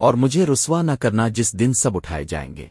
اور مجھے رسوا نہ کرنا جس دن سب اٹھائے جائیں گے۔